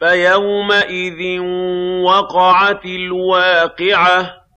فَيَوْمَئِذٍ وَقَعَتِ الْوَاقِعَةُ.